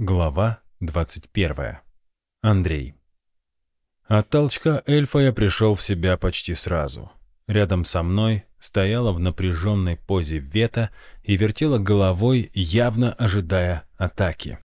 Глава 21. Андрей. От толчка эльфа я пришел в себя почти сразу. Рядом со мной стояла в напряженной позе Вета и вертела головой, явно ожидая атаки.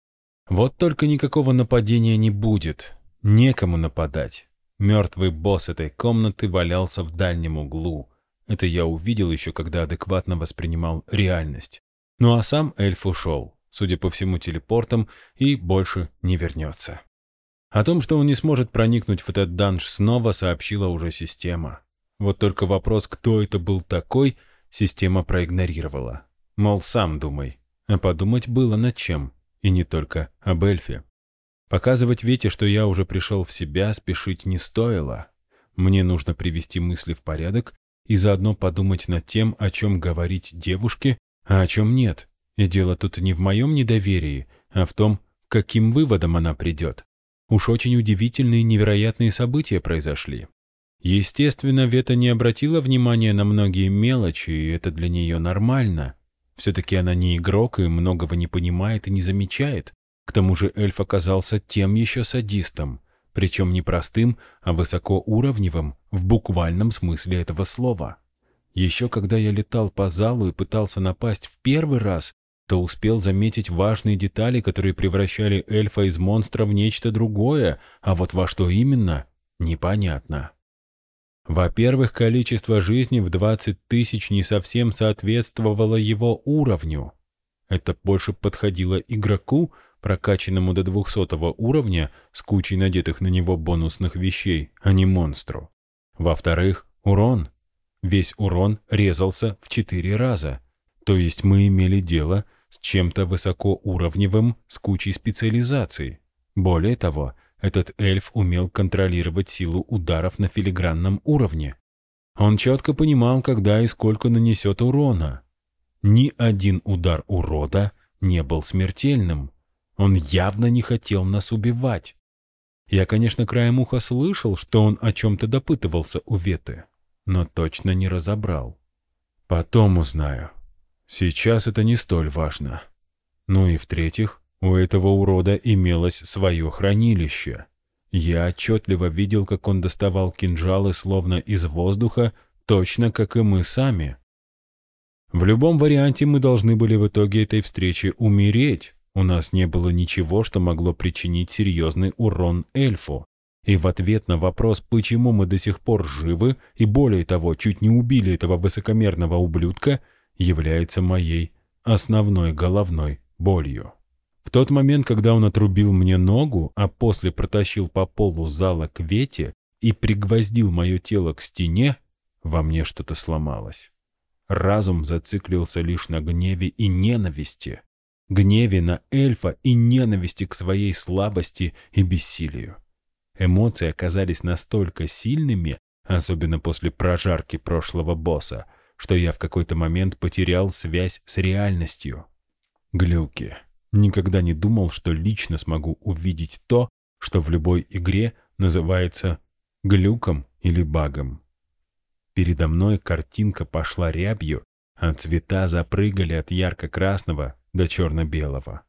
Вот только никакого нападения не будет. Некому нападать. Мертвый босс этой комнаты валялся в дальнем углу. Это я увидел еще, когда адекватно воспринимал реальность. Ну а сам эльф ушел судя по всему, телепортом и больше не вернется. О том, что он не сможет проникнуть в этот данж снова, сообщила уже система. Вот только вопрос, кто это был такой, система проигнорировала. Мол, сам думай. А подумать было над чем. И не только об эльфе. Показывать Вете, что я уже пришел в себя, спешить не стоило. Мне нужно привести мысли в порядок и заодно подумать над тем, о чем говорить девушке, а о чем нет. И дело тут не в моем недоверии, а в том, каким выводом она придет. Уж очень удивительные невероятные события произошли. Естественно, Вета не обратила внимания на многие мелочи, и это для нее нормально. Все-таки она не игрок и многого не понимает и не замечает. К тому же эльф оказался тем еще садистом, причем не простым, а высокоуровневым в буквальном смысле этого слова. Еще когда я летал по залу и пытался напасть в первый раз, то успел заметить важные детали, которые превращали эльфа из монстра в нечто другое, а вот во что именно — непонятно. Во-первых, количество жизни в 20 тысяч не совсем соответствовало его уровню. Это больше подходило игроку, прокачанному до 200 уровня с кучей надетых на него бонусных вещей, а не монстру. Во-вторых, урон. Весь урон резался в 4 раза. То есть мы имели дело с чем-то высокоуровневым, с кучей специализаций. Более того, этот эльф умел контролировать силу ударов на филигранном уровне. Он четко понимал, когда и сколько нанесет урона. Ни один удар урода не был смертельным. Он явно не хотел нас убивать. Я, конечно, краем уха слышал, что он о чем-то допытывался у Веты, но точно не разобрал. Потом узнаю. Сейчас это не столь важно. Ну и в-третьих, у этого урода имелось свое хранилище. Я отчетливо видел, как он доставал кинжалы словно из воздуха, точно как и мы сами. В любом варианте мы должны были в итоге этой встречи умереть. У нас не было ничего, что могло причинить серьезный урон эльфу. И в ответ на вопрос, почему мы до сих пор живы, и более того, чуть не убили этого высокомерного ублюдка, является моей основной головной болью. В тот момент, когда он отрубил мне ногу, а после протащил по полу зала к Вете и пригвоздил мое тело к стене, во мне что-то сломалось. Разум зациклился лишь на гневе и ненависти. Гневе на эльфа и ненависти к своей слабости и бессилию. Эмоции оказались настолько сильными, особенно после прожарки прошлого босса, что я в какой-то момент потерял связь с реальностью. Глюки. Никогда не думал, что лично смогу увидеть то, что в любой игре называется глюком или багом. Передо мной картинка пошла рябью, а цвета запрыгали от ярко-красного до черно-белого.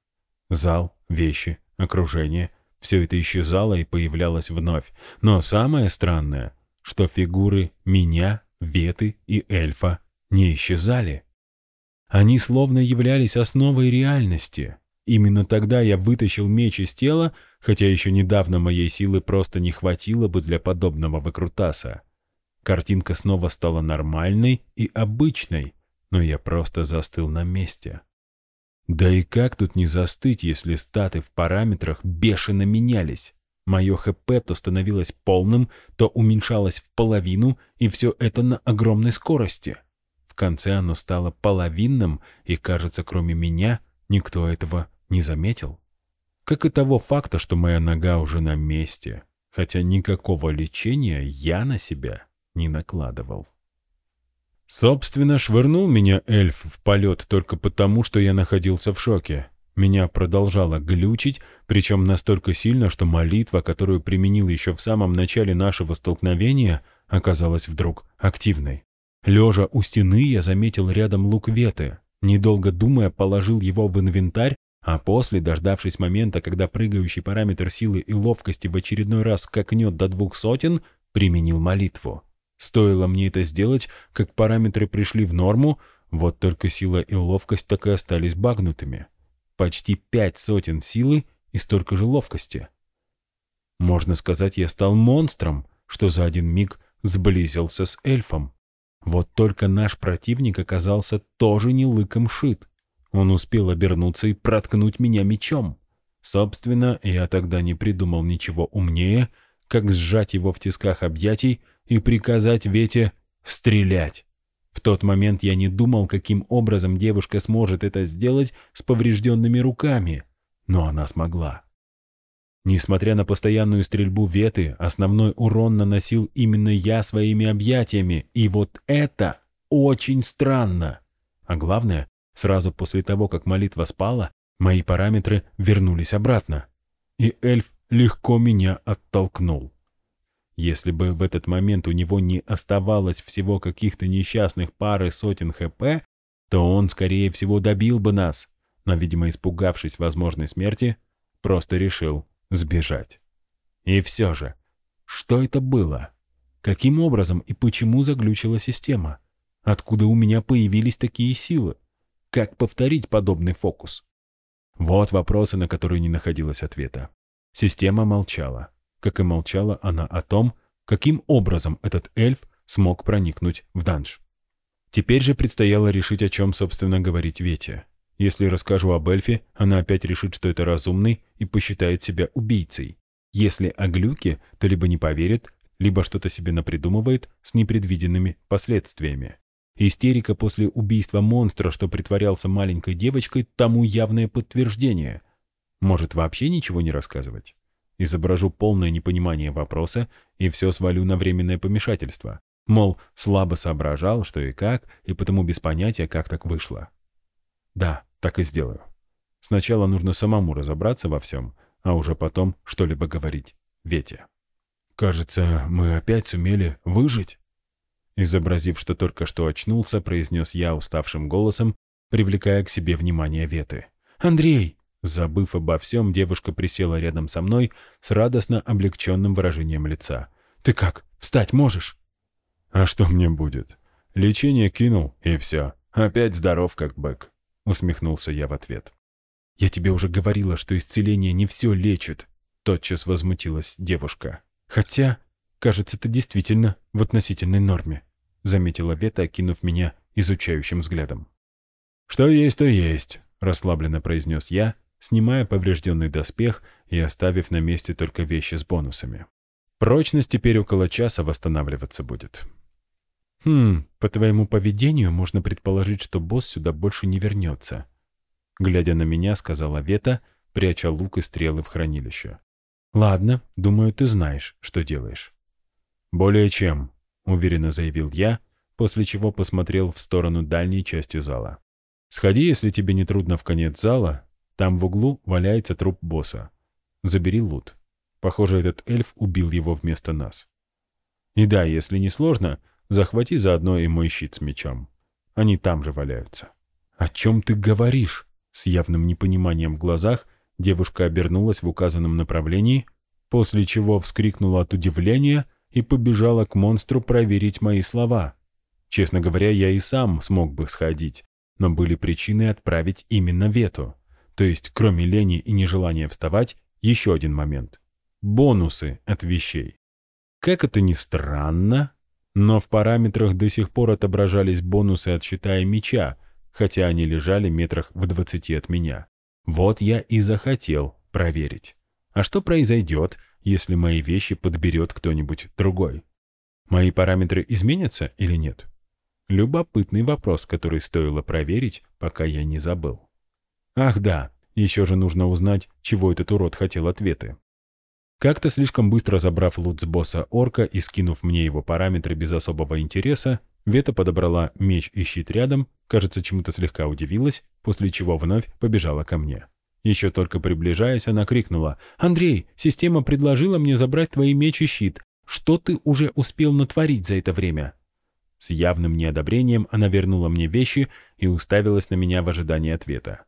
Зал, вещи, окружение — все это исчезало и появлялось вновь. Но самое странное, что фигуры меня веты и эльфа не исчезали. Они словно являлись основой реальности. Именно тогда я вытащил меч из тела, хотя еще недавно моей силы просто не хватило бы для подобного выкрутаса. Картинка снова стала нормальной и обычной, но я просто застыл на месте. Да и как тут не застыть, если статы в параметрах бешено менялись? Мое ХП то становилось полным, то уменьшалось в половину, и все это на огромной скорости. В конце оно стало половинным, и, кажется, кроме меня, никто этого не заметил. Как и того факта, что моя нога уже на месте, хотя никакого лечения я на себя не накладывал. Собственно, швырнул меня эльф в полет только потому, что я находился в шоке. Меня продолжало глючить, причем настолько сильно, что молитва, которую применил еще в самом начале нашего столкновения, оказалась вдруг активной. Лежа у стены, я заметил рядом лук Веты. Недолго думая, положил его в инвентарь, А после, дождавшись момента, когда прыгающий параметр силы и ловкости в очередной раз скакнет до двух сотен, применил молитву. Стоило мне это сделать, как параметры пришли в норму, вот только сила и ловкость так и остались багнутыми. Почти пять сотен силы и столько же ловкости. Можно сказать, я стал монстром, что за один миг сблизился с эльфом. Вот только наш противник оказался тоже не лыком шит. Он успел обернуться и проткнуть меня мечом. Собственно, я тогда не придумал ничего умнее, как сжать его в тисках объятий и приказать Вете стрелять. В тот момент я не думал, каким образом девушка сможет это сделать с поврежденными руками, но она смогла. Несмотря на постоянную стрельбу Веты, основной урон наносил именно я своими объятиями, и вот это очень странно. А главное, сразу после того, как молитва спала, мои параметры вернулись обратно, и эльф легко меня оттолкнул. Если бы в этот момент у него не оставалось всего каких-то несчастных пары сотен ХП, то он, скорее всего, добил бы нас, но, видимо, испугавшись возможной смерти, просто решил сбежать. И все же, что это было? Каким образом и почему заглючила система? Откуда у меня появились такие силы? Как повторить подобный фокус? Вот вопросы, на которые не находилось ответа. Система молчала, как и молчала она о том, каким образом этот эльф смог проникнуть в данж. Теперь же предстояло решить, о чем, собственно, говорить Вете. Если расскажу об эльфе, она опять решит, что это разумный и посчитает себя убийцей. Если о глюке, то либо не поверит, либо что-то себе напридумывает с непредвиденными последствиями. Истерика после убийства монстра, что притворялся маленькой девочкой, тому явное подтверждение. Может, вообще ничего не рассказывать? Изображу полное непонимание вопроса и все свалю на временное помешательство. Мол, слабо соображал, что и как, и потому без понятия, как так вышло. Да, так и сделаю. Сначала нужно самому разобраться во всем, а уже потом что-либо говорить Вете. «Кажется, мы опять сумели выжить?» Изобразив, что только что очнулся, произнес я уставшим голосом, привлекая к себе внимание Веты. «Андрей!» Забыв обо всем, девушка присела рядом со мной с радостно облегченным выражением лица. «Ты как, встать можешь?» «А что мне будет? Лечение кинул, и все. Опять здоров, как бык». — усмехнулся я в ответ. «Я тебе уже говорила, что исцеление не все лечит», — тотчас возмутилась девушка. «Хотя, кажется, ты действительно в относительной норме», — заметила Вета, окинув меня изучающим взглядом. «Что есть, то есть», — расслабленно произнес я, снимая поврежденный доспех и оставив на месте только вещи с бонусами. Прочность теперь около часа восстанавливаться будет. «Хм, по твоему поведению можно предположить, что босс сюда больше не вернется». Глядя на меня, сказала Вета, пряча лук и стрелы в хранилище. «Ладно, думаю, ты знаешь, что делаешь». «Более чем», — уверенно заявил я, после чего посмотрел в сторону дальней части зала. «Сходи, если тебе не трудно в конец зала. Там в углу валяется труп босса. Забери лут. Похоже, этот эльф убил его вместо нас. И да, если не сложно, Захвати заодно и мой щит с мечом. Они там же валяются». «О чем ты говоришь?» С явным непониманием в глазах девушка обернулась в указанном направлении, после чего вскрикнула от удивления и побежала к монстру проверить мои слова. Честно говоря, я и сам смог бы сходить, но были причины отправить именно Вету. То есть, кроме лени и нежелания вставать, еще один момент. Бонусы от вещей. Как это ни странно, но в параметрах до сих пор отображались бонусы от щита и меча, хотя они лежали метрах в двадцати от меня. Вот я и захотел проверить. А что произойдет, если мои вещи подберет кто-нибудь другой? Мои параметры изменятся или нет? Любопытный вопрос, который стоило проверить, пока я не забыл. Ах да, еще же нужно узнать, чего этот урод хотел ответы. Как-то слишком быстро забрав лут с босса орка и скинув мне его параметры без особого интереса, Вета подобрала меч и щит рядом, кажется, чему-то слегка удивилась, после чего вновь побежала ко мне. Еще только приближаясь, она крикнула «Андрей, система предложила мне забрать твои меч и щит. Что ты уже успел натворить за это время?» С явным неодобрением она вернула мне вещи и уставилась на меня в ожидании ответа.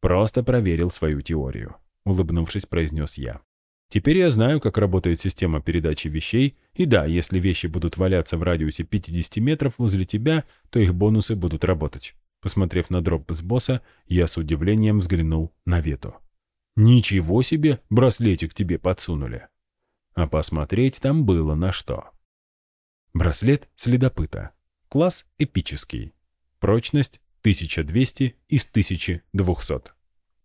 Просто проверил свою теорию», — улыбнувшись, произнес я. «Теперь я знаю, как работает система передачи вещей, и да, если вещи будут валяться в радиусе 50 метров возле тебя, то их бонусы будут работать». Посмотрев на дроп с босса, я с удивлением взглянул на Вету. «Ничего себе, браслетик тебе подсунули!» А посмотреть там было на что. Браслет следопыта. Класс эпический. Прочность 1200 из 1200.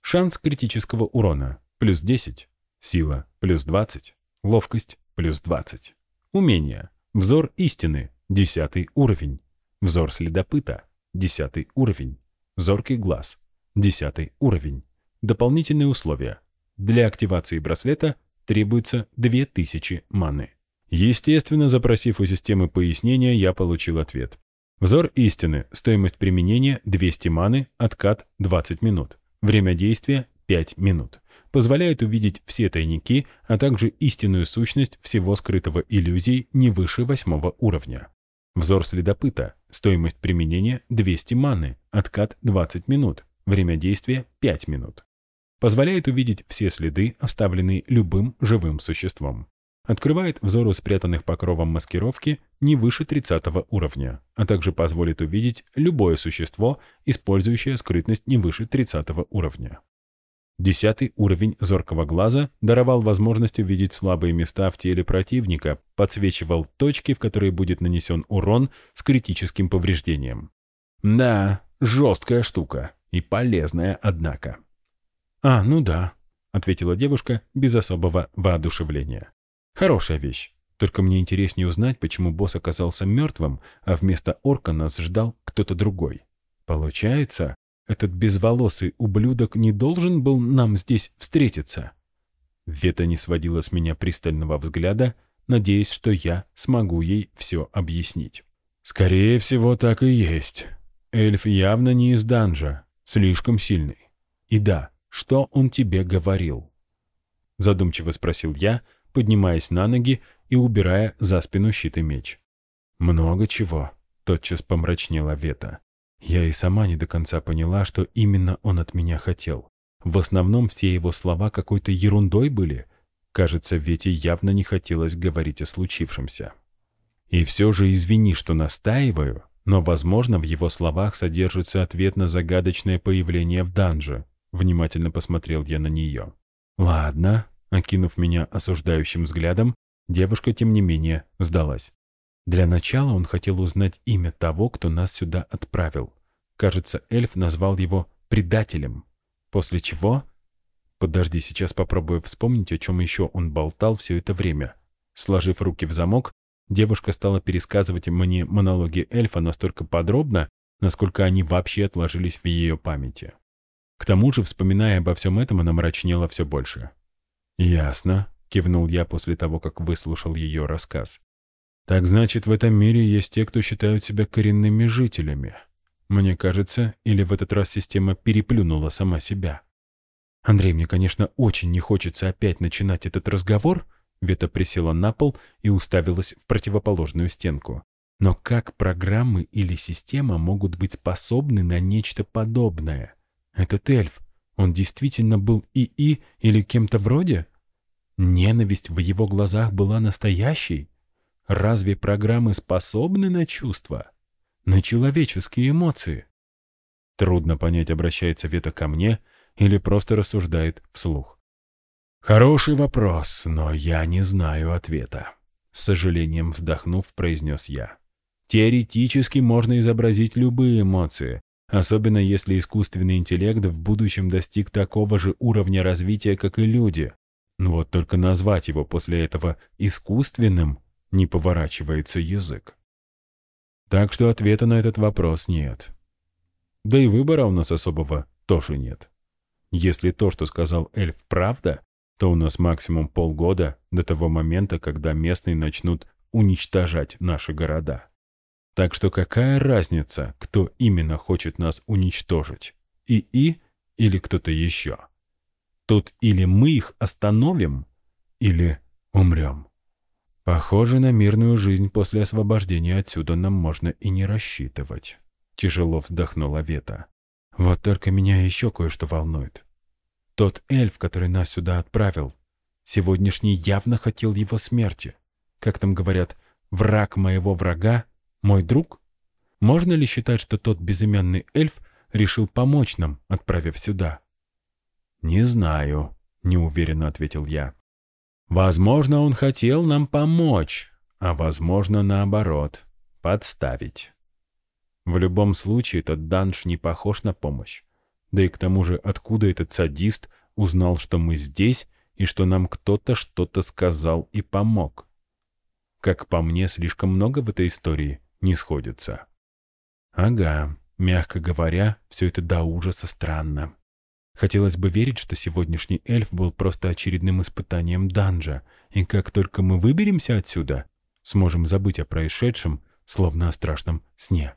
Шанс критического урона плюс 10. Сила плюс 20. Ловкость плюс 20. Умение. Взор истины 10 уровень. Взор следопыта 10 уровень. Зоркий глаз 10 уровень. Дополнительные условия. Для активации браслета требуется 2000 маны. Естественно, запросив у системы пояснения, я получил ответ. Взор истины. Стоимость применения 200 маны, откат 20 минут. Время действия 5 минут. Позволяет увидеть все тайники, а также истинную сущность всего скрытого иллюзий не выше восьмого уровня. Взор следопыта. Стоимость применения 200 маны, откат 20 минут. Время действия 5 минут. Позволяет увидеть все следы, оставленные любым живым существом открывает взору спрятанных покровом маскировки не выше 30 уровня, а также позволит увидеть любое существо, использующее скрытность не выше 30 уровня. Десятый уровень зоркого глаза даровал возможность увидеть слабые места в теле противника, подсвечивал точки, в которые будет нанесен урон с критическим повреждением. Да, жесткая штука и полезная, однако. «А, ну да», — ответила девушка без особого воодушевления. Хорошая вещь. Только мне интереснее узнать, почему босс оказался мертвым, а вместо орка нас ждал кто-то другой. Получается, этот безволосый ублюдок не должен был нам здесь встретиться. Вета не сводила с меня пристального взгляда, надеясь, что я смогу ей все объяснить. «Скорее всего, так и есть. Эльф явно не из данжа, слишком сильный. И да, что он тебе говорил?» Задумчиво спросил я, поднимаясь на ноги и убирая за спину щит и меч. «Много чего», — тотчас помрачнела Вета. Я и сама не до конца поняла, что именно он от меня хотел. В основном все его слова какой-то ерундой были. Кажется, Вете явно не хотелось говорить о случившемся. И все же извини, что настаиваю, но, возможно, в его словах содержится ответ на загадочное появление в данже. Внимательно посмотрел я на нее. «Ладно, Окинув меня осуждающим взглядом, девушка, тем не менее, сдалась. Для начала он хотел узнать имя того, кто нас сюда отправил. Кажется, эльф назвал его предателем. После чего... Подожди, сейчас попробую вспомнить, о чем еще он болтал все это время. Сложив руки в замок, девушка стала пересказывать мне монологи эльфа настолько подробно, насколько они вообще отложились в ее памяти. К тому же, вспоминая обо всем этом, она мрачнела все больше. «Ясно», — кивнул я после того, как выслушал ее рассказ. «Так значит, в этом мире есть те, кто считают себя коренными жителями. Мне кажется, или в этот раз система переплюнула сама себя. Андрей, мне, конечно, очень не хочется опять начинать этот разговор», Вета присела на пол и уставилась в противоположную стенку. Но как программы или система могут быть способны на нечто подобное? Этот эльф, он действительно был ИИ или кем-то вроде? Ненависть в его глазах была настоящей? Разве программы способны на чувства? На человеческие эмоции? Трудно понять, обращается Вета ко мне или просто рассуждает вслух. «Хороший вопрос, но я не знаю ответа», — с сожалением вздохнув, произнес я. «Теоретически можно изобразить любые эмоции, особенно если искусственный интеллект в будущем достиг такого же уровня развития, как и люди. Вот только назвать его после этого искусственным не поворачивается язык. Так что ответа на этот вопрос нет. Да и выбора у нас особого тоже нет. Если то, что сказал эльф, правда, то у нас максимум полгода до того момента, когда местные начнут уничтожать наши города. Так что какая разница, кто именно хочет нас уничтожить? ИИ или кто-то еще? Тут или мы их остановим, или умрем. Похоже, на мирную жизнь после освобождения отсюда нам можно и не рассчитывать. Тяжело вздохнула Вета. Вот только меня еще кое-что волнует. Тот эльф, который нас сюда отправил, сегодняшний явно хотел его смерти. Как там говорят, враг моего врага — мой друг? Можно ли считать, что тот безымянный эльф решил помочь нам, отправив сюда? «Не знаю», — неуверенно ответил я. «Возможно, он хотел нам помочь, а возможно, наоборот, подставить. В любом случае, этот данж не похож на помощь. Да и к тому же, откуда этот садист узнал, что мы здесь и что нам кто-то что-то сказал и помог? Как по мне, слишком много в этой истории не сходится. Ага, мягко говоря, все это до ужаса странно. Хотелось бы верить, что сегодняшний эльф был просто очередным испытанием данжа, и как только мы выберемся отсюда, сможем забыть о происшедшем, словно о страшном сне.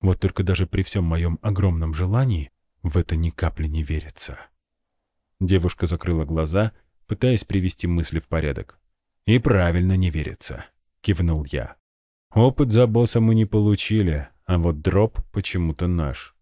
Вот только даже при всем моем огромном желании в это ни капли не верится. Девушка закрыла глаза, пытаясь привести мысли в порядок. «И правильно не верится», — кивнул я. «Опыт за босса мы не получили, а вот дроп почему-то наш.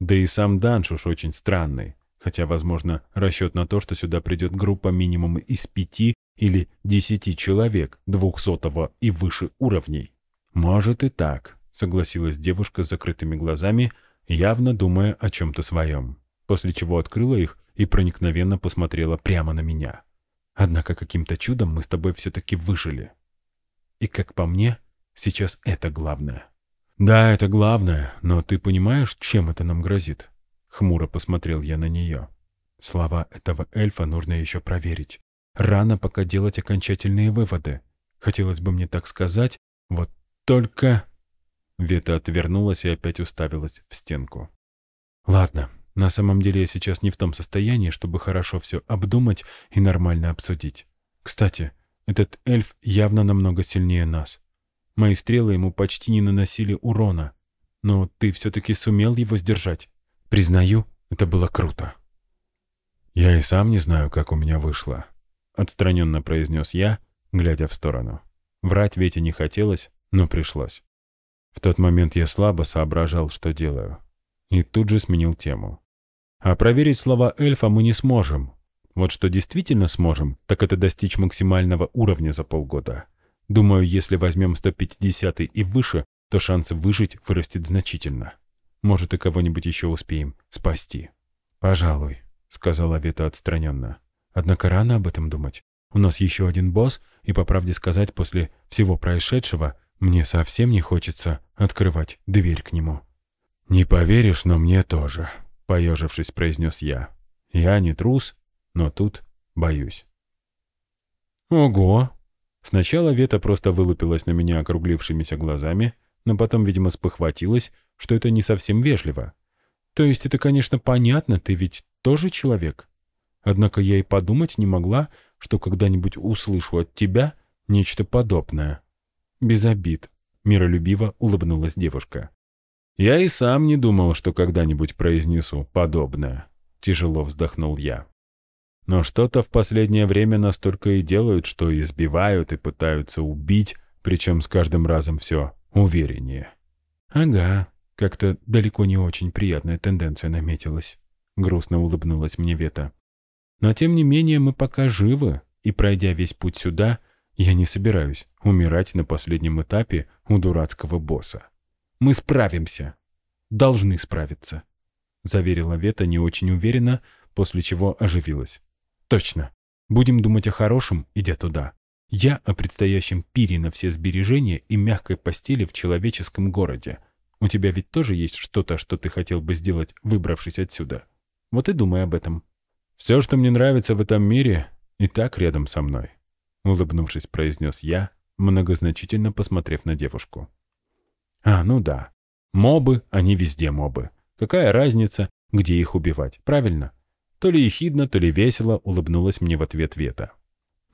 Да и сам данж уж очень странный, хотя, возможно, расчет на то, что сюда придет группа минимум из пяти или десяти человек двухсотого и выше уровней. Может и так, согласилась девушка с закрытыми глазами, явно думая о чем-то своем, после чего открыла их и проникновенно посмотрела прямо на меня. Однако каким-то чудом мы с тобой все-таки выжили. И, как по мне, сейчас это главное. Да, это главное, но ты понимаешь, чем это нам грозит? Хмуро посмотрел я на нее. Слова этого эльфа нужно еще проверить. Рано пока делать окончательные выводы. Хотелось бы мне так сказать, вот только... Вета отвернулась и опять уставилась в стенку. «Ладно, на самом деле я сейчас не в том состоянии, чтобы хорошо все обдумать и нормально обсудить. Кстати, этот эльф явно намного сильнее нас. Мои стрелы ему почти не наносили урона. Но ты все-таки сумел его сдержать. Признаю, это было круто». «Я и сам не знаю, как у меня вышло», — отстраненно произнес я, глядя в сторону. Врать Вете не хотелось, но пришлось. В тот момент я слабо соображал, что делаю. И тут же сменил тему. А проверить слова эльфа мы не сможем. Вот что действительно сможем, так это достичь максимального уровня за полгода. Думаю, если возьмем 150 и выше, то шанс выжить вырастет значительно. Может, и кого-нибудь еще успеем спасти. «Пожалуй», — сказала Вета отстраненно. «Однако рано об этом думать. У нас еще один босс, и, по правде сказать, после всего происшедшего, мне совсем не хочется открывать дверь к нему. «Не поверишь, но мне тоже», — поежившись, произнес я. «Я не трус, но тут боюсь». «Ого!» Сначала Вета просто вылупилась на меня округлившимися глазами, но потом, видимо, спохватилась, что это не совсем вежливо. То есть это, конечно, понятно, ты ведь тоже человек. Однако я и подумать не могла, что когда-нибудь услышу от тебя нечто подобное. Без обид. Миролюбиво улыбнулась девушка. Я и сам не думал, что когда-нибудь произнесу подобное. Тяжело вздохнул я. Но что-то в последнее время настолько и делают, что избивают и пытаются убить, причем с каждым разом все увереннее. Ага, как-то далеко не очень приятная тенденция наметилась. Грустно улыбнулась мне Вета. Но тем не менее мы пока живы, и пройдя весь путь сюда, я не собираюсь умирать на последнем этапе у дурацкого босса. Мы справимся. Должны справиться. Заверила Вета не очень уверенно, после чего оживилась. Точно. Будем думать о хорошем, идя туда. Я о предстоящем пире на все сбережения и мягкой постели в человеческом городе. У тебя ведь тоже есть что-то, что ты хотел бы сделать, выбравшись отсюда. Вот и думай об этом. Все, что мне нравится в этом мире, и так рядом со мной. — улыбнувшись, произнес я, многозначительно посмотрев на девушку. «А, ну да. Мобы, они везде мобы. Какая разница, где их убивать, правильно?» То ли ехидно, то ли весело улыбнулась мне в ответ Вета.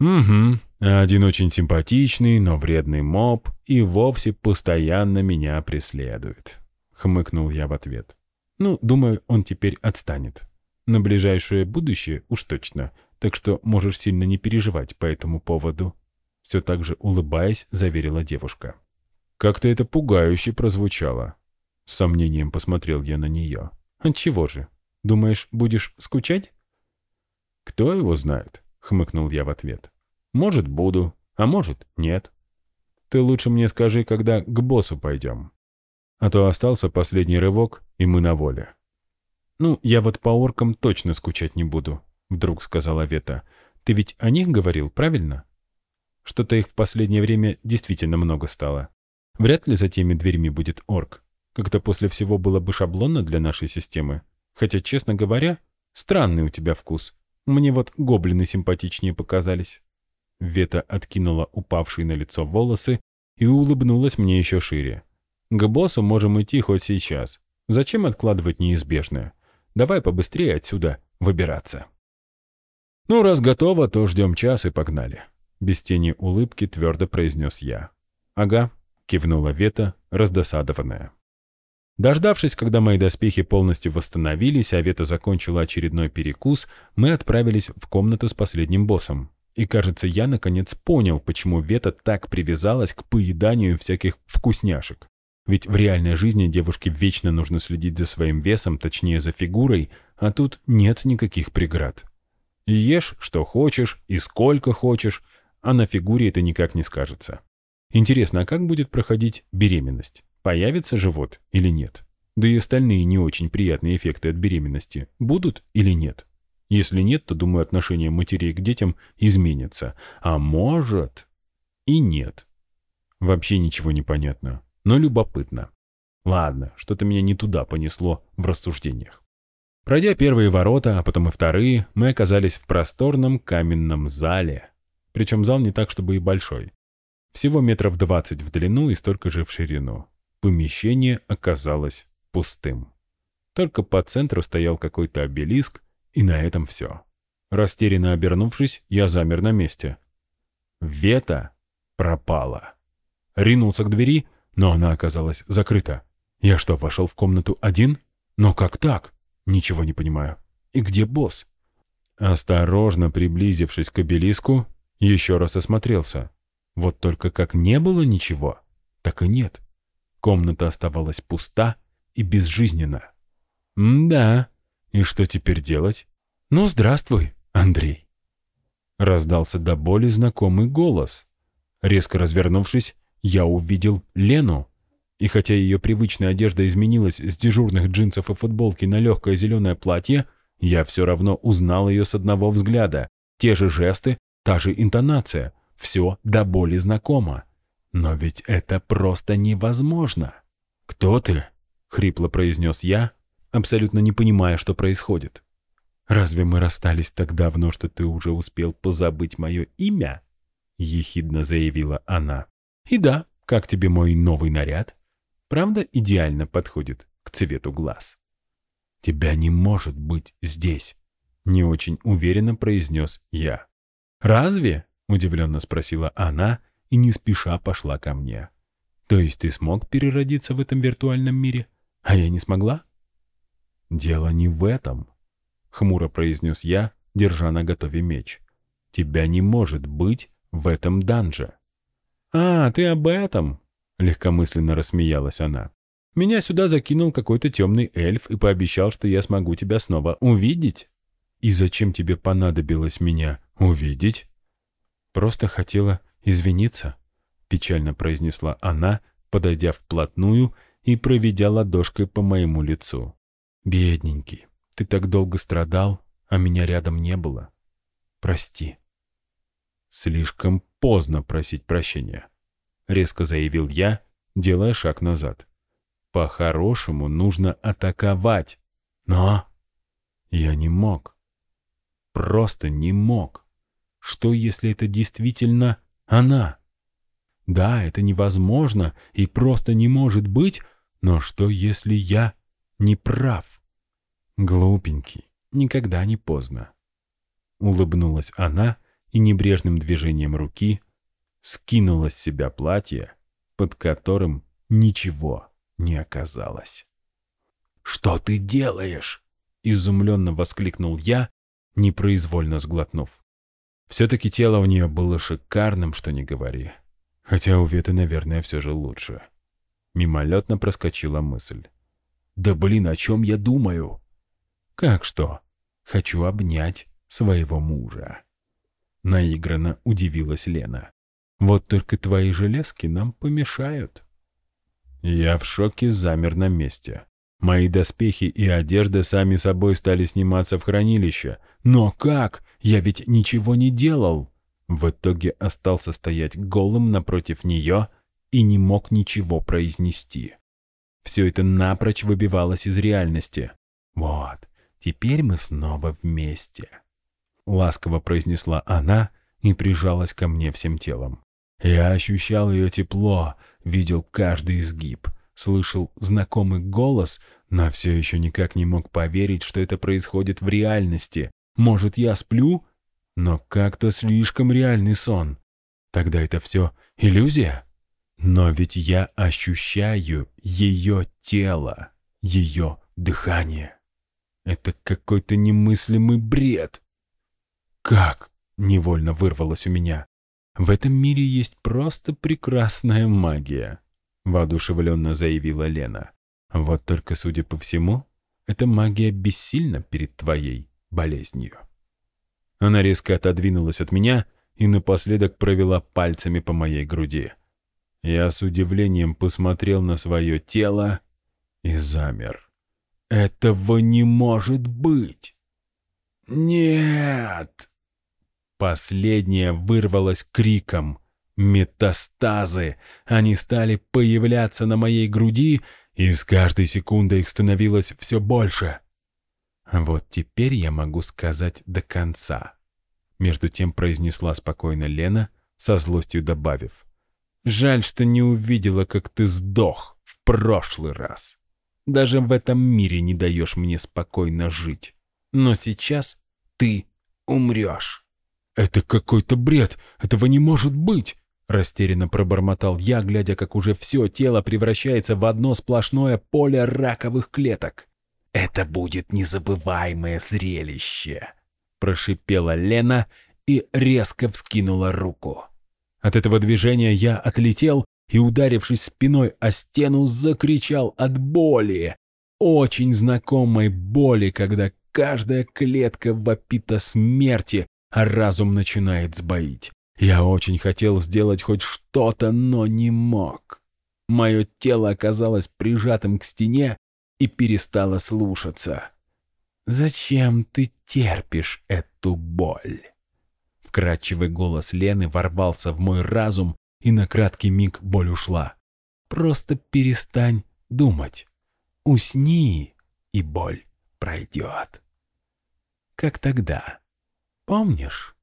«Угу, один очень симпатичный, но вредный моб и вовсе постоянно меня преследует», — хмыкнул я в ответ. «Ну, думаю, он теперь отстанет. На ближайшее будущее уж точно, так что можешь сильно не переживать по этому поводу». Все так же улыбаясь, заверила девушка. «Как-то это пугающе прозвучало». С сомнением посмотрел я на нее. Отчего же? Думаешь, будешь скучать?» «Кто его знает?» — хмыкнул я в ответ. «Может, буду, а может, нет. Ты лучше мне скажи, когда к боссу пойдем. А то остался последний рывок, и мы на воле». «Ну, я вот по оркам точно скучать не буду», — вдруг сказала Вета. «Ты ведь о них говорил, правильно?» Что-то их в последнее время действительно много стало. Вряд ли за теми дверьми будет орк. Как-то после всего было бы шаблонно для нашей системы. Хотя, честно говоря, странный у тебя вкус. Мне вот гоблины симпатичнее показались». Вета откинула упавшие на лицо волосы и улыбнулась мне еще шире. «К боссу можем идти хоть сейчас. Зачем откладывать неизбежное? Давай побыстрее отсюда выбираться». «Ну, раз готово, то ждем час и погнали», — без тени улыбки твердо произнес я. «Ага», — кивнула Вета, раздосадованная. Дождавшись, когда мои доспехи полностью восстановились, а Вета закончила очередной перекус, мы отправились в комнату с последним боссом. И кажется, я наконец понял, почему Вета так привязалась к поеданию всяких вкусняшек. Ведь в реальной жизни девушке вечно нужно следить за своим весом, точнее за фигурой, а тут нет никаких преград. Ешь, что хочешь, и сколько хочешь, а на фигуре это никак не скажется. Интересно, а как будет проходить беременность? Появится живот или нет? Да и остальные не очень приятные эффекты от беременности будут или нет? Если нет, то, думаю, отношение матерей к детям изменится. А может и нет. Вообще ничего не понятно, но любопытно. Ладно, что-то меня не туда понесло в рассуждениях. Пройдя первые ворота, а потом и вторые, мы оказались в просторном каменном зале. Причем зал не так, чтобы и большой. Всего метров двадцать в длину и столько же в ширину. Помещение оказалось пустым. Только по центру стоял какой-то обелиск, и на этом все. Растерянно обернувшись, я замер на месте. Вета пропала. Ринулся к двери, но она оказалась закрыта. Я что, вошел в комнату один? Но как так? Ничего не понимаю. И где босс? Осторожно приблизившись к обелиску, еще раз осмотрелся. Вот только как не было ничего, так и нет. Комната оставалась пуста и безжизненна. «Да, и что теперь делать?» «Ну, здравствуй, Андрей!» Раздался до боли знакомый голос. Резко развернувшись, я увидел Лену. И хотя ее привычная одежда изменилась с дежурных джинсов и футболки на легкое зеленое платье, я все равно узнал ее с одного взгляда. Те же жесты, та же интонация. Все до боли знакомо. Но ведь это просто невозможно. «Кто ты?» — хрипло произнес я, абсолютно не понимая, что происходит. «Разве мы расстались так давно, что ты уже успел позабыть мое имя?» — ехидно заявила она. «И да, как тебе мой новый наряд? Правда, идеально подходит к цвету глаз?» «Тебя не может быть здесь», — не очень уверенно произнес я. «Разве?» — удивленно спросила она, — и не спеша пошла ко мне. То есть ты смог переродиться в этом виртуальном мире, а я не смогла? Дело не в этом, хмуро произнес я, держа на готове меч. Тебя не может быть в этом данже. А, ты об этом? Легкомысленно рассмеялась она. Меня сюда закинул какой-то темный эльф и пообещал, что я смогу тебя снова увидеть. И зачем тебе понадобилось меня увидеть? Просто хотела извиниться?» — печально произнесла она, подойдя вплотную и проведя ладошкой по моему лицу. «Бедненький, ты так долго страдал, а меня рядом не было. Прости». «Слишком поздно просить прощения», — резко заявил я, делая шаг назад. «По-хорошему нужно атаковать, но...» Я не мог. Просто не мог. Что, если это действительно она. Да, это невозможно и просто не может быть, но что, если я не прав? Глупенький, никогда не поздно. Улыбнулась она и небрежным движением руки скинула с себя платье, под которым ничего не оказалось. «Что ты делаешь?» — изумленно воскликнул я, непроизвольно сглотнув. Все-таки тело у нее было шикарным, что не говори. Хотя у Веты, наверное, все же лучше. Мимолетно проскочила мысль. Да блин, о чем я думаю? Как что? Хочу обнять своего мужа. Наигранно удивилась Лена. Вот только твои железки нам помешают. Я в шоке замер на месте. Мои доспехи и одежда сами собой стали сниматься в хранилище. Но как? Я ведь ничего не делал. В итоге остался стоять голым напротив нее и не мог ничего произнести. Все это напрочь выбивалось из реальности. «Вот, теперь мы снова вместе», — ласково произнесла она и прижалась ко мне всем телом. Я ощущал ее тепло, видел каждый изгиб, слышал знакомый голос, но все еще никак не мог поверить, что это происходит в реальности. Может, я сплю? Но как-то слишком реальный сон. Тогда это все иллюзия? Но ведь я ощущаю ее тело, ее дыхание. Это какой-то немыслимый бред. «Как?» — невольно вырвалось у меня. «В этом мире есть просто прекрасная магия», — воодушевленно заявила Лена. «Вот только, судя по всему, эта магия бессильна перед твоей болезнью». Она резко отодвинулась от меня и напоследок провела пальцами по моей груди. Я с удивлением посмотрел на свое тело и замер. «Этого не может быть!» «Нет!» Последнее вырвалось криком. Метастазы! Они стали появляться на моей груди, и с каждой секундой их становилось все больше. Вот теперь я могу сказать до конца. Между тем произнесла спокойно Лена, со злостью добавив. Жаль, что не увидела, как ты сдох в прошлый раз. Даже в этом мире не даешь мне спокойно жить. Но сейчас ты умрешь. «Это какой-то бред! Этого не может быть!» Растерянно пробормотал я, глядя, как уже все тело превращается в одно сплошное поле раковых клеток. «Это будет незабываемое зрелище!» Прошипела Лена и резко вскинула руку. От этого движения я отлетел и, ударившись спиной о стену, закричал от боли. Очень знакомой боли, когда каждая клетка вопит о смерти, а разум начинает сбоить. Я очень хотел сделать хоть что-то, но не мог. Мое тело оказалось прижатым к стене и перестало слушаться. «Зачем ты терпишь эту боль?» Вкрадчивый голос Лены ворвался в мой разум, и на краткий миг боль ушла. «Просто перестань думать. Усни, и боль пройдет». Как тогда? Помнишь?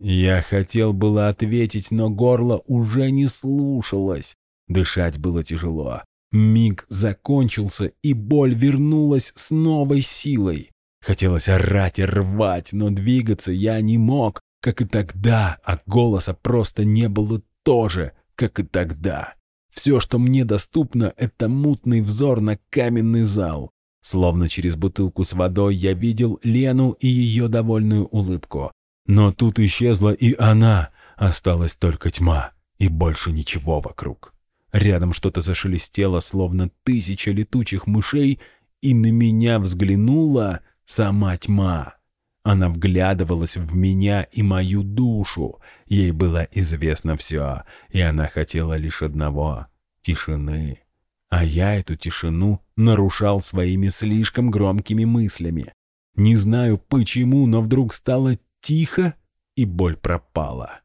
Я хотел было ответить, но горло уже не слушалось. Дышать было тяжело. Миг закончился, и боль вернулась с новой силой. Хотелось орать и рвать, но двигаться я не мог, как и тогда, а голоса просто не было тоже, как и тогда. Все, что мне доступно, это мутный взор на каменный зал. Словно через бутылку с водой я видел Лену и ее довольную улыбку. Но тут исчезла и она, осталась только тьма, и больше ничего вокруг. Рядом что-то зашелестело, словно тысяча летучих мышей, и на меня взглянула сама тьма. Она вглядывалась в меня и мою душу. Ей было известно все, и она хотела лишь одного — тишины. А я эту тишину нарушал своими слишком громкими мыслями. Не знаю почему, но вдруг стало тихо, и боль пропала.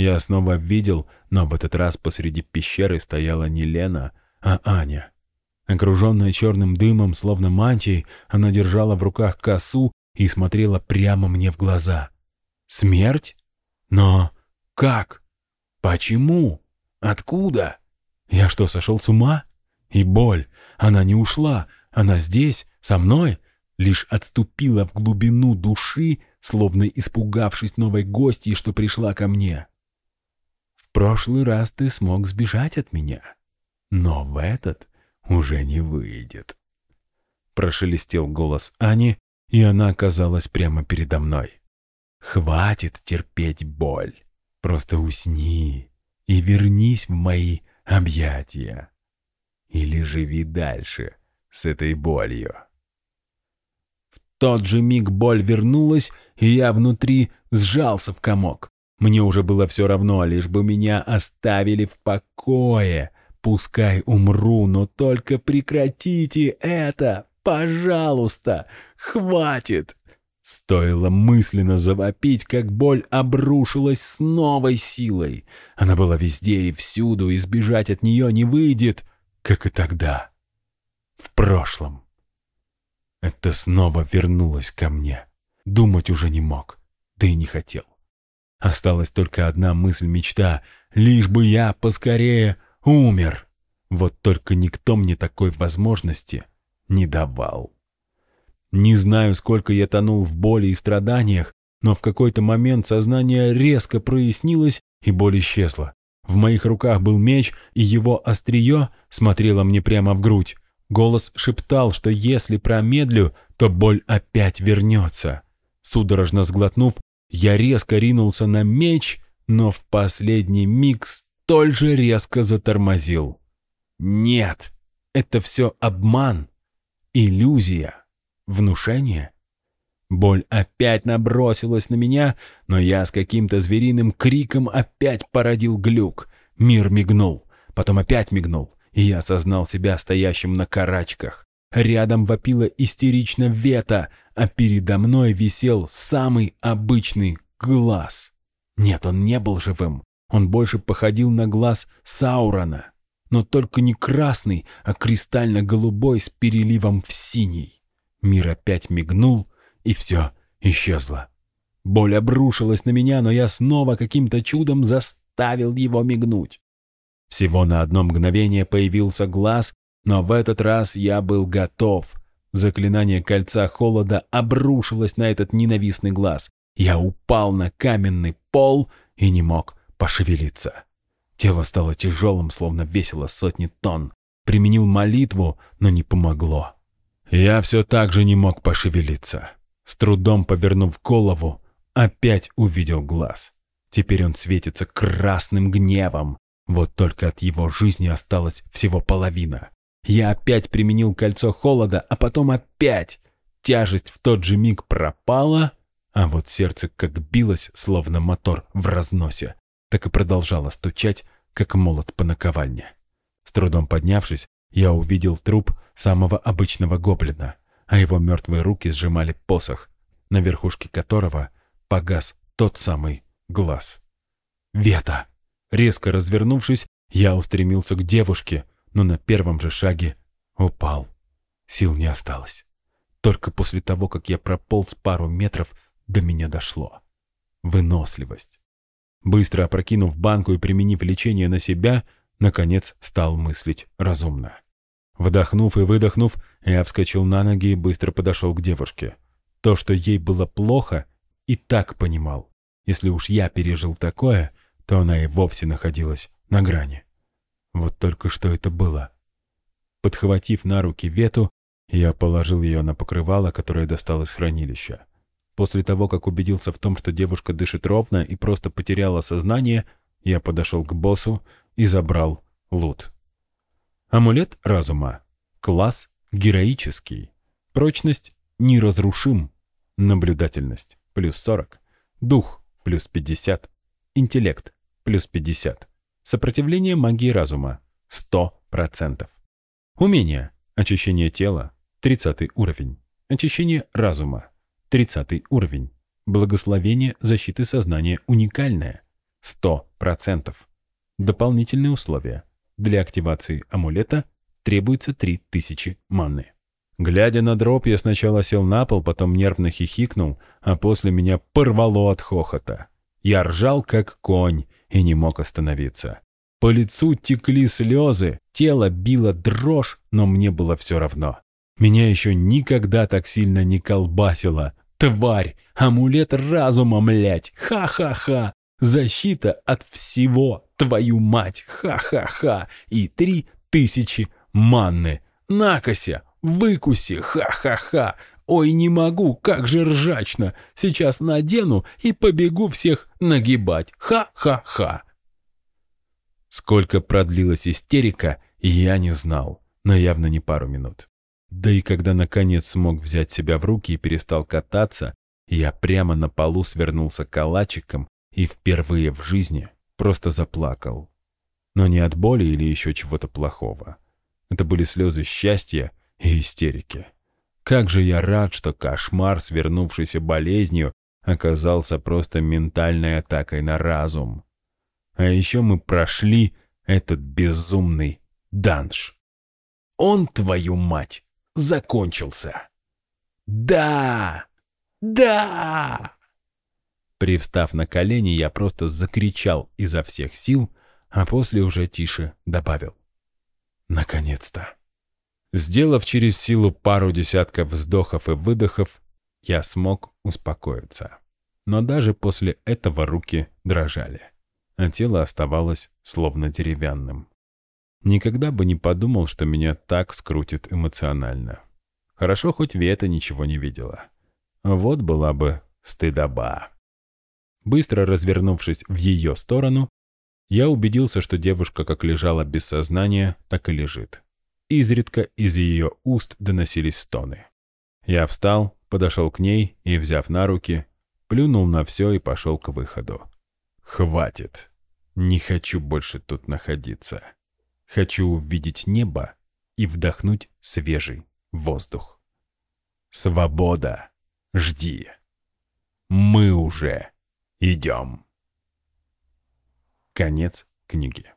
Я снова видел, но в этот раз посреди пещеры стояла не Лена, а Аня. Окруженная черным дымом, словно мантией, она держала в руках косу и смотрела прямо мне в глаза. Смерть? Но как? Почему? Откуда? Я что, сошел с ума? И боль, она не ушла, она здесь, со мной, лишь отступила в глубину души, словно испугавшись новой гостьи, что пришла ко мне. Прошлый раз ты смог сбежать от меня, но в этот уже не выйдет. Прошелестел голос Ани, и она оказалась прямо передо мной. Хватит терпеть боль. Просто усни и вернись в мои объятия. Или живи дальше, с этой болью. В тот же миг боль вернулась, и я внутри сжался в комок. Мне уже было все равно, лишь бы меня оставили в покое. Пускай умру, но только прекратите это, пожалуйста, хватит. Стоило мысленно завопить, как боль обрушилась с новой силой. Она была везде и всюду, избежать от нее не выйдет, как и тогда, в прошлом. Это снова вернулось ко мне. Думать уже не мог, да и не хотел. Осталась только одна мысль-мечта, лишь бы я поскорее умер. Вот только никто мне такой возможности не давал. Не знаю, сколько я тонул в боли и страданиях, но в какой-то момент сознание резко прояснилось, и боль исчезла. В моих руках был меч, и его острие смотрело мне прямо в грудь. Голос шептал, что если промедлю, то боль опять вернется. Судорожно сглотнув, я резко ринулся на меч, но в последний миг столь же резко затормозил. Нет, это все обман, иллюзия. Внушение? Боль опять набросилась на меня, но я с каким-то звериным криком опять породил глюк. Мир мигнул, потом опять мигнул, и я осознал себя стоящим на карачках. Рядом вопила истерично Вета, а передо мной висел самый обычный глаз. Нет, он не был живым. Он больше походил на глаз Саурона, но только не красный, а кристально-голубой с переливом в синий. Мир опять мигнул, и все исчезло. Боль обрушилась на меня, но я снова каким-то чудом заставил его мигнуть. Всего на одно мгновение появился глаз, но в этот раз я был готов. Заклинание кольца холода обрушилось на этот ненавистный глаз. Я упал на каменный пол и не мог пошевелиться. Тело стало тяжелым, словно весило сотни тонн. Применил молитву, но не помогло. Я все так же не мог пошевелиться. С трудом повернув голову, опять увидел глаз. Теперь он светится красным гневом. Вот только от его жизни осталась всего половина. Я опять применил кольцо холода, а потом опять. Тяжесть в тот же миг пропала, а вот сердце как билось, словно мотор в разносе, так и продолжало стучать, как молот по наковальне. С трудом поднявшись, я увидел труп самого обычного гоблина, а его мертвые руки сжимали посох, на верхушке которого погас тот самый глаз. «Вета!» Резко развернувшись, я устремился к девушке, но на первом же шаге упал. Сил не осталось. Только после того, как я прополз пару метров, до меня дошло. Выносливость. Быстро опрокинув банку и применив лечение на себя, наконец стал мыслить разумно. Вдохнув и выдохнув, я вскочил на ноги и быстро подошел к девушке. То, что ей было плохо, и так понимал. Если уж я пережил такое, то она и вовсе находилась на грани. Вот только что это было. Подхватив на руки Вету, я положил ее на покрывало, которое достал из хранилища. После того, как убедился в том, что девушка дышит ровно и просто потеряла сознание, я подошел к боссу и забрал лут. Амулет разума. Класс героический. Прочность неразрушим. Наблюдательность плюс 40. Дух плюс 50. Интеллект плюс 50. Сопротивление магии разума 100%. Умение. Очищение тела 30 уровень. Очищение разума 30 уровень. Благословение защиты сознания уникальное 100%. Дополнительные условия. Для активации амулета требуется 3000 маны. Глядя на дроп, я сначала сел на пол, потом нервно хихикнул, а после меня порвало от хохота. Я ржал, как конь, и не мог остановиться. По лицу текли слезы, тело било дрожь, но мне было все равно. Меня еще никогда так сильно не колбасило. Тварь! Амулет разума, млять! Ха-ха-ха! Защита от всего, твою мать, ха-ха-ха, и три тысячи манны. Накося, выкуси, ха-ха-ха. Ой, не могу, как же ржачно. Сейчас надену и побегу всех нагибать. Ха-ха-ха. Сколько продлилась истерика, я не знал, но явно не пару минут. Да и когда наконец смог взять себя в руки и перестал кататься, я прямо на полу свернулся калачиком и впервые в жизни просто заплакал. Но не от боли или еще чего-то плохого. Это были слезы счастья и истерики. Как же я рад, что кошмар, свернувшийся болезнью, оказался просто ментальной атакой на разум. А еще мы прошли этот безумный данж. Он, твою мать, закончился. Да! Да! Привстав на колени, я просто закричал изо всех сил, а после уже тише добавил. Наконец-то. Сделав через силу пару десятков вздохов и выдохов, я смог успокоиться. Но даже после этого руки дрожали, а тело оставалось словно деревянным. Никогда бы не подумал, что меня так скрутит эмоционально. Хорошо, хоть Вета ничего не видела. Вот была бы стыдоба. Быстро развернувшись в ее сторону, я убедился, что девушка как лежала без сознания, так и лежит. Изредка из ее уст доносились стоны. Я встал, подошел к ней и, взяв на руки, плюнул на все и пошел к выходу. «Хватит. Не хочу больше тут находиться. Хочу увидеть небо и вдохнуть свежий воздух. Свобода. Жди. Мы уже идем». Конец книги.